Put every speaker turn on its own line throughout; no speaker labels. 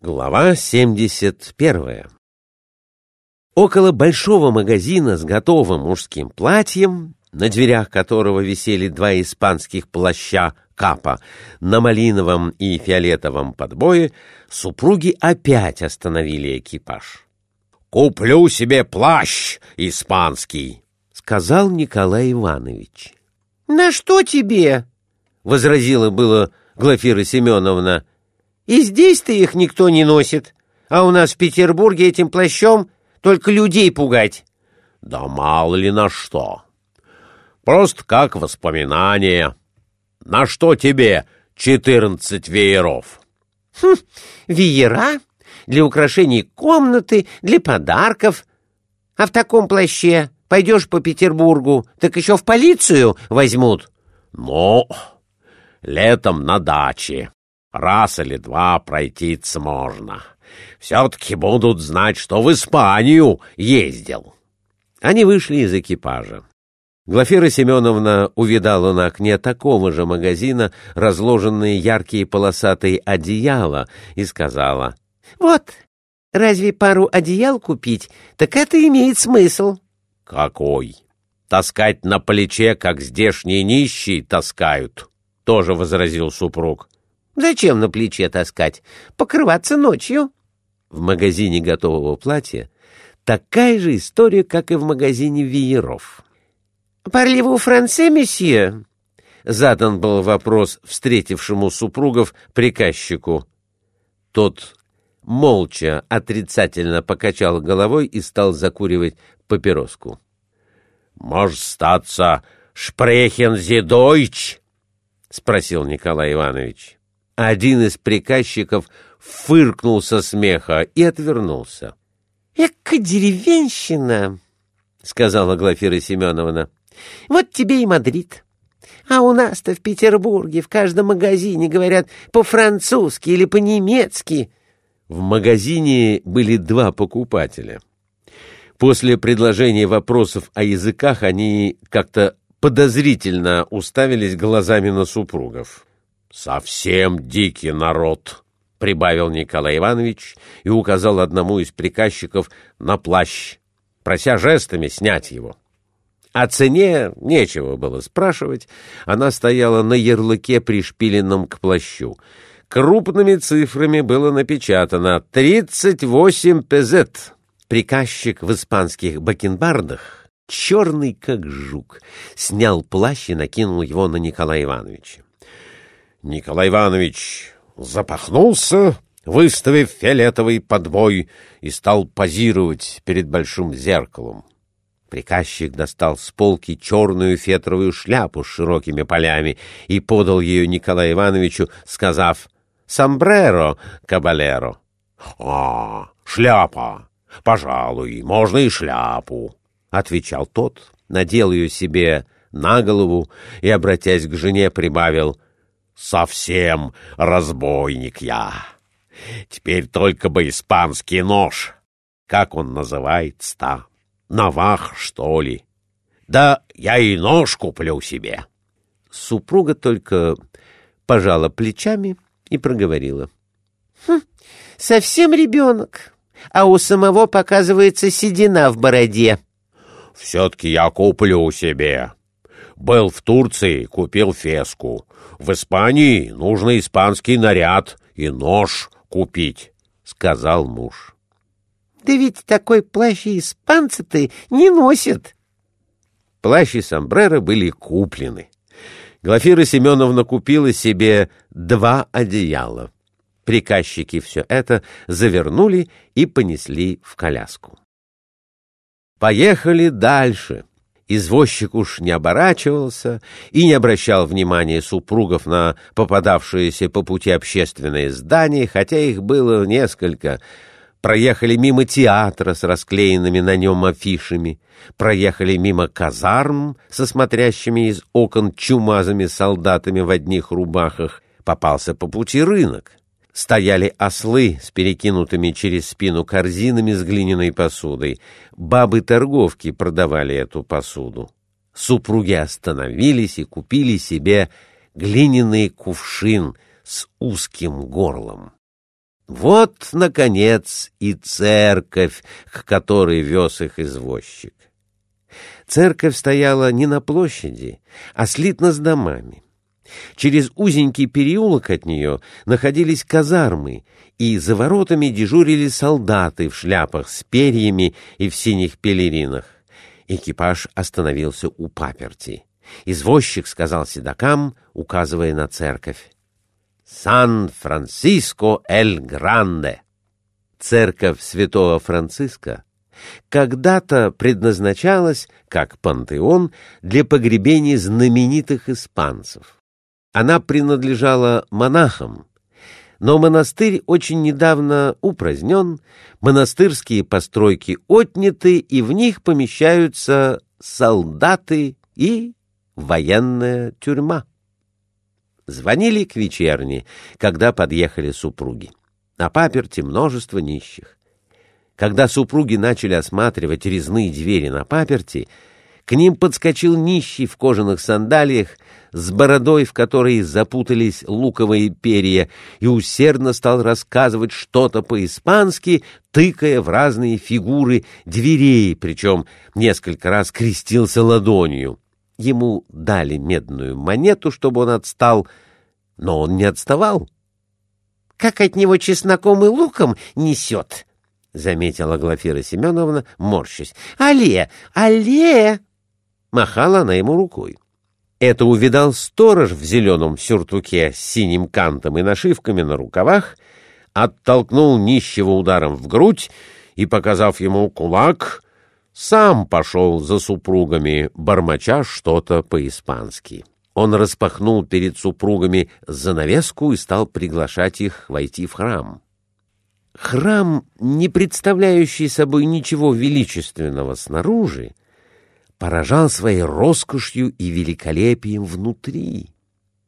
Глава 71 Около большого магазина с готовым мужским платьем, на дверях которого висели два испанских плаща капа на малиновом и фиолетовом подбое, супруги опять остановили экипаж.
«Куплю себе плащ испанский», —
сказал Николай Иванович.
«На что тебе?»
— возразила было Глафира Семеновна.
И здесь-то их никто не носит, а у нас в Петербурге этим плащом только людей пугать.
Да мало ли на что. Просто как воспоминание. На что тебе четырнадцать вееров?
Хм, веера? Для украшений комнаты, для подарков. А в таком плаще пойдешь по Петербургу, так еще в полицию возьмут.
Ну, летом на даче раз или два пройтиться можно. Все-таки будут знать, что в Испанию ездил.
Они вышли из экипажа. Глафира Семеновна увидала на окне такого же магазина разложенные яркие полосатые одеяла и сказала,
«Вот, разве пару одеял купить, так это имеет смысл».
«Какой? Таскать на плече, как здешние нищие таскают», — тоже возразил супруг.
Зачем на плече таскать? Покрываться ночью.
В магазине готового платья такая же история, как и в магазине вееров.
«Парливу франце, месье?»
Задан был вопрос встретившему супругов приказчику. Тот молча отрицательно покачал головой и стал закуривать папироску.
«Может, статься шпрехен зи дойч?»
— спросил Николай Иванович. Один из приказчиков фыркнул со смеха и отвернулся.
— Эка деревенщина! — сказала Глафира Семеновна. — Вот тебе и Мадрид. А у нас-то в Петербурге в каждом магазине говорят по-французски или по-немецки.
В магазине были два покупателя. После предложения вопросов о языках они как-то подозрительно уставились глазами на супругов.
«Совсем дикий народ», — прибавил Николай Иванович и указал одному из приказчиков на плащ, прося жестами снять его.
О цене нечего было спрашивать, она стояла на ярлыке, пришпиленном к плащу. Крупными цифрами было напечатано «тридцать восемь пезет». Приказчик в испанских бакенбардах, черный как жук, снял плащ и накинул его на Николая Ивановича.
Николай Иванович запахнулся, выставив фиолетовый подбой, и стал позировать перед большим зеркалом.
Приказчик достал с полки черную фетровую шляпу с широкими полями и подал ее Николаю Ивановичу, сказав «Самбреро, кабалеро».
«А, шляпа! Пожалуй, можно и шляпу», — отвечал тот, надел ее себе на голову и, обратясь к жене, прибавил — Совсем разбойник я. Теперь только бы испанский нож. Как он называется-то? Навах, что ли? Да я и нож куплю себе.
Супруга только пожала плечами и проговорила.
Хм, совсем ребенок, а у самого показывается седина в бороде.
Все-таки я куплю себе. Был в Турции, купил феску. В Испании нужно испанский наряд и нож купить, — сказал муж.
— Да ведь такой плащ испанцы-то не носят.
Плащ и сомбреро были куплены. Глафира Семеновна купила себе два одеяла. Приказчики все это завернули и понесли в коляску. Поехали дальше. Извозчик уж не оборачивался и не обращал внимания супругов на попадавшиеся по пути общественные здания, хотя их было несколько. Проехали мимо театра с расклеенными на нем афишами, проехали мимо казарм со смотрящими из окон чумазами солдатами в одних рубахах, попался по пути рынок. Стояли ослы с перекинутыми через спину корзинами с глиняной посудой. Бабы-торговки продавали эту посуду. Супруги остановились и купили себе глиняный кувшин с узким горлом. Вот, наконец, и церковь, к которой вез их извозчик. Церковь стояла не на площади, а слитно с домами. Через узенький переулок от нее находились казармы, и за воротами дежурили солдаты в шляпах с перьями и в синих пелеринах. Экипаж остановился у паперти. Извозчик сказал седокам, указывая на церковь. «Сан-Франциско-эль-Гранде». Церковь святого Франциска когда-то предназначалась, как пантеон, для погребения знаменитых испанцев. Она принадлежала монахам, но монастырь очень недавно упразднен, монастырские постройки отняты, и в них помещаются солдаты и военная тюрьма. Звонили к вечерне, когда подъехали супруги. На паперте множество нищих. Когда супруги начали осматривать резные двери на паперти, к ним подскочил нищий в кожаных сандалиях с бородой, в которой запутались луковые перья, и усердно стал рассказывать что-то по-испански, тыкая в разные фигуры дверей, причем несколько раз крестился ладонью. Ему дали медную монету, чтобы он отстал, но он не отставал.
— Как от него чесноком и луком несет! — заметила Глафира Семеновна, морщась. — Алле! Алле!
Махала она ему рукой. Это увидал сторож в зеленом сюртуке с синим кантом и нашивками на рукавах, оттолкнул нищего ударом в грудь и, показав ему кулак, сам пошел за супругами, бормоча что-то по-испански. Он распахнул перед супругами занавеску и стал приглашать их войти в храм. Храм, не представляющий собой ничего величественного снаружи, поражал своей роскошью и великолепием внутри.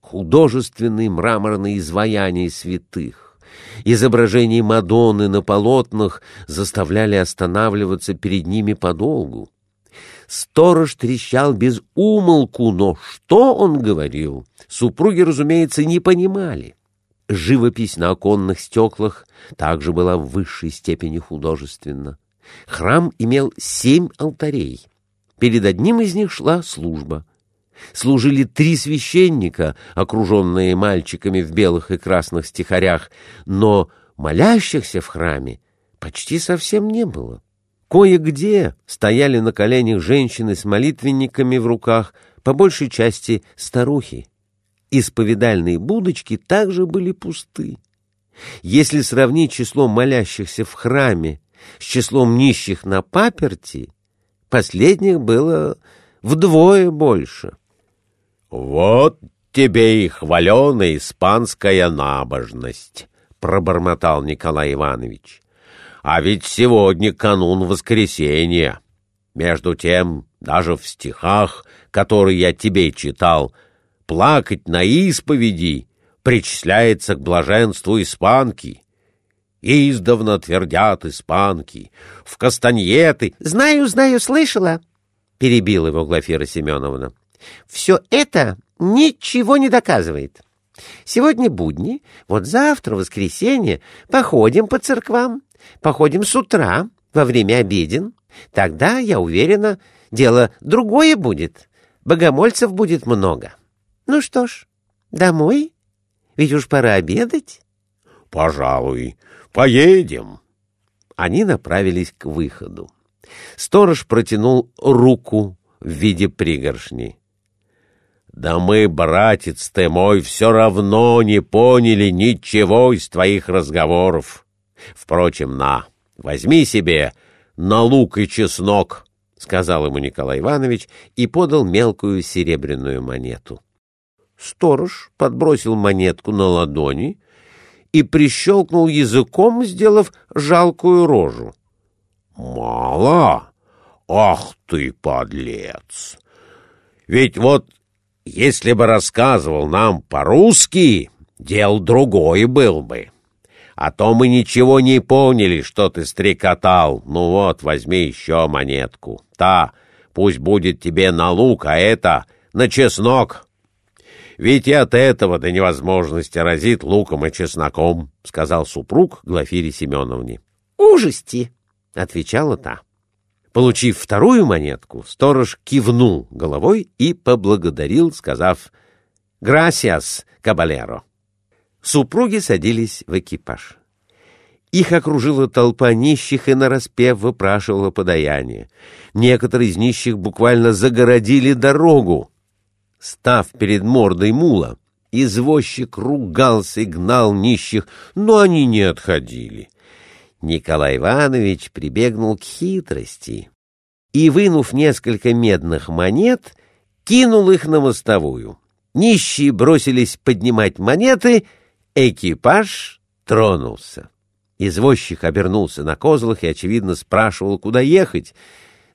Художественные мраморные изваяния святых, изображения Мадонны на полотнах заставляли останавливаться перед ними подолгу. Сторож трещал без умолку, но что он говорил, супруги, разумеется, не понимали. Живопись на оконных стеклах также была в высшей степени художественна. Храм имел семь алтарей. Перед одним из них шла служба. Служили три священника, окруженные мальчиками в белых и красных стихарях, но молящихся в храме почти совсем не было. Кое-где стояли на коленях женщины с молитвенниками в руках, по большей части старухи. Исповедальные будочки также были пусты. Если сравнить число молящихся в храме с числом нищих на паперти, Последних было вдвое больше.
— Вот тебе и хваленая испанская набожность, — пробормотал Николай Иванович. — А ведь сегодня канун воскресенья. Между тем, даже в стихах, которые я тебе читал, плакать на исповеди причисляется к блаженству испанки. Издавна твердят испанки, в кастаньеты...
— Знаю, знаю, слышала, — перебила его Глафира Семеновна. — Все это ничего не доказывает. Сегодня будни, вот завтра, воскресенье, походим по церквам, походим с утра, во время обеден. Тогда, я уверена, дело другое будет. Богомольцев будет много. Ну что ж, домой? Ведь уж пора обедать.
— Пожалуй, Поедем.
Они направились к выходу. Сторож протянул руку в виде пригоршни.
«Да мы, братец ты мой, все равно не поняли ничего из твоих разговоров. Впрочем, на, возьми себе на лук и чеснок», — сказал ему Николай Иванович и подал мелкую серебряную монету. Сторож подбросил монетку на ладони и прищелкнул языком, сделав жалкую рожу. «Мало? Ах ты, подлец! Ведь вот если бы рассказывал нам по-русски, дел другой был бы. А то мы ничего не поняли, что ты стрекотал. Ну вот, возьми еще монетку. Та, пусть будет тебе на лук, а это на чеснок». Ведь и от этого до невозможности разит луком и чесноком, — сказал супруг Глафире Семеновне.
— Ужасти, — отвечала та.
Получив вторую монетку, сторож кивнул головой и поблагодарил, сказав «Грасиас, кабалеро». Супруги садились в экипаж. Их окружила толпа нищих и нараспев выпрашивала подаяние. Некоторые из нищих буквально загородили дорогу. Став перед мордой мула, извозчик ругался и гнал нищих, но они не отходили. Николай Иванович прибегнул к хитрости и, вынув несколько медных монет, кинул их на мостовую. Нищие бросились поднимать монеты, экипаж тронулся. Извозчик обернулся на козлах и, очевидно, спрашивал, куда ехать.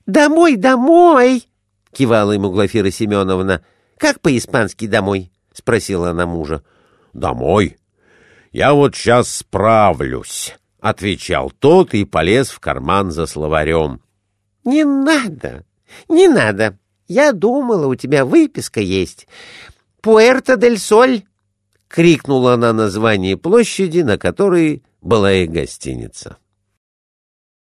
«Домой, домой!» — кивала ему Глафира Семеновна. «Как по-испански «домой»?» — спросила она мужа.
«Домой? Я вот сейчас справлюсь», — отвечал тот и полез в карман за словарем.
«Не надо, не надо. Я думала, у тебя выписка есть. Пуэрто-дель-Соль!» — крикнула она название площади, на которой была и гостиница.